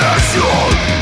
Distorsión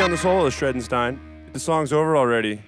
on the solo, Shredenstein. The song's over already.